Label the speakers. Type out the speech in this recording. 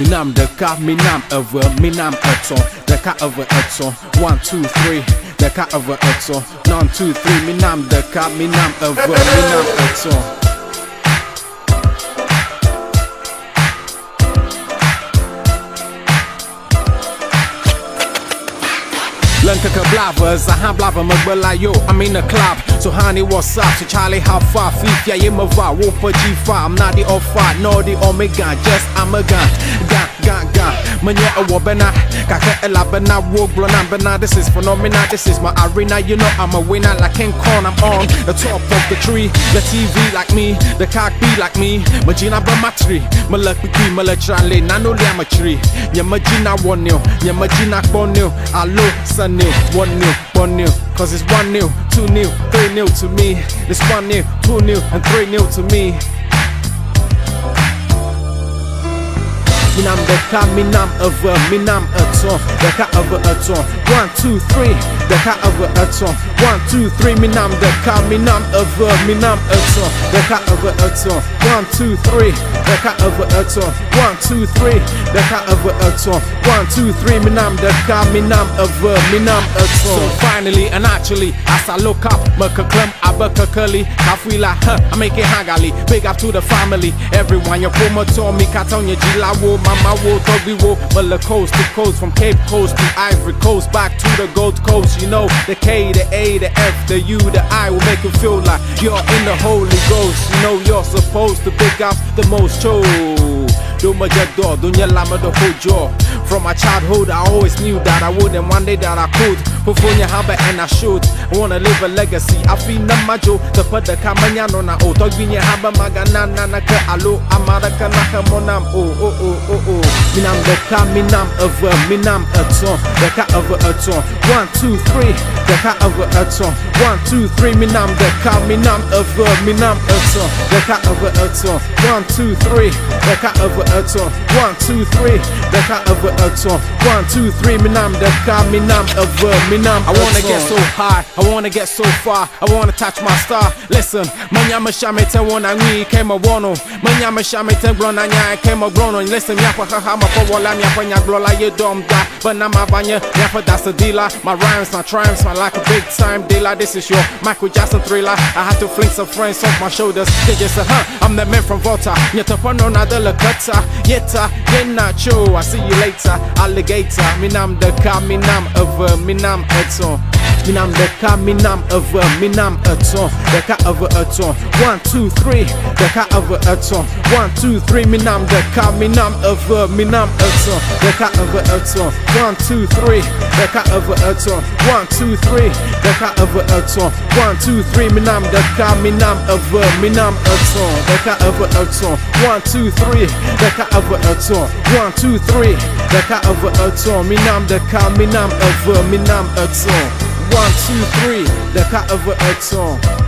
Speaker 1: Minam deka, minam over, minam eto, deka over eto. One, two, three, deka over eto. None, two, three, minam deka, minam over, minam eto. Lenkaka blavers, I have blava magbala yo, I'm in the club. So honey, what's up? So Charlie, how far? Fifth, yeah, I'm a va, wolf for G5. I'm not the alpha, nor the omega, just I'm a gun. Gun, gun, gun. Manya a wabena, kaka elabena, walk blona, bena. This is phenomena, this is my arena. You know I'm a winner like King Kong. I'm on the top of the tree. The TV like me, the cockpit like me. Majina Bamatri, Malakiki, Malachale, Nano Lamatri. Yamajina one nil, Yamajina bonil, Alo, Sun nil, one nil, one nil. Cause it's one nil, two nil, three nil to me. It's one nil, two nil, and three nil to me. Minam deka, minam over, minam aton, deka over aton. One, two, three, deka over aton. One, two, three, minam deka, minam over, minam aton, deka over aton. One, two, three, deka over aton. One, two, three, deka over aton. One, two, three, minam deka, minam over, minam aton. So finally and actually, as I look up, makaklem, abakakali, kafwila, huh, I make it hagali. Big up to the family, everyone, your promoter, me katonya jilawo, mama wo, doggy wo, mala coast to coast, from Cape Coast to Ivory Coast, back to the Gold Coast. You know, the K, the A, the F, the U, the I will make you feel like you're in the Holy Ghost. You know, you're supposed to big up the most chose. Door, do your lama the whole. From my childhood, I always knew that I would, and one day that I could. Pufunya haba and I should. I wanna leave a legacy. I feel na majo, the pada kamanya no na o. Oh, Tog vinya haba magana na na ka alo. Amara ka na ka monam o oh, o oh, o o o. Minam deka, minam over, minam aton. Deka over aton. One, two, three. Deka over aton. One, two, three. Minam deka, minam over, minam aton. Deka over aton. One, two, three. Deka over aton. One, two, three. Deka over aton. One, two, three. Minam deka, minam over, minam I wanna get so high, I wanna get so far, I wanna touch my star. Listen, manyama shamete wana ngwi kema wono. Manyama shamete blona nya kema grono. Listen, yapa haha ma po wala yapa nya blola ye dom da. But na ma banya yapa that's dealer. My rhymes, my triumphs, my like a big time dealer. This is your Michael Jackson thriller. I had to fling some friends off my shoulders. They just said, huh, I'm the man from Volta. Yeta pano na de la kata. Yeta, yena cho. I see you later. Alligator, minam de ka, minam over, minam eton. Minam deka, minam over, minam aton, deka over aton. One, two, three, deka over aton. One, two, three, minam deka, minam over, minam aton, deka over aton. One, two, three, deka over aton. One, two, three, deka over aton. One, two, three, minam deka, minam over, minam aton, deka over aton. One, two, three, deka over aton. One, two, three, deka over aton. Minam deka, minam over, minam aton. One, two, three, the cut of a song.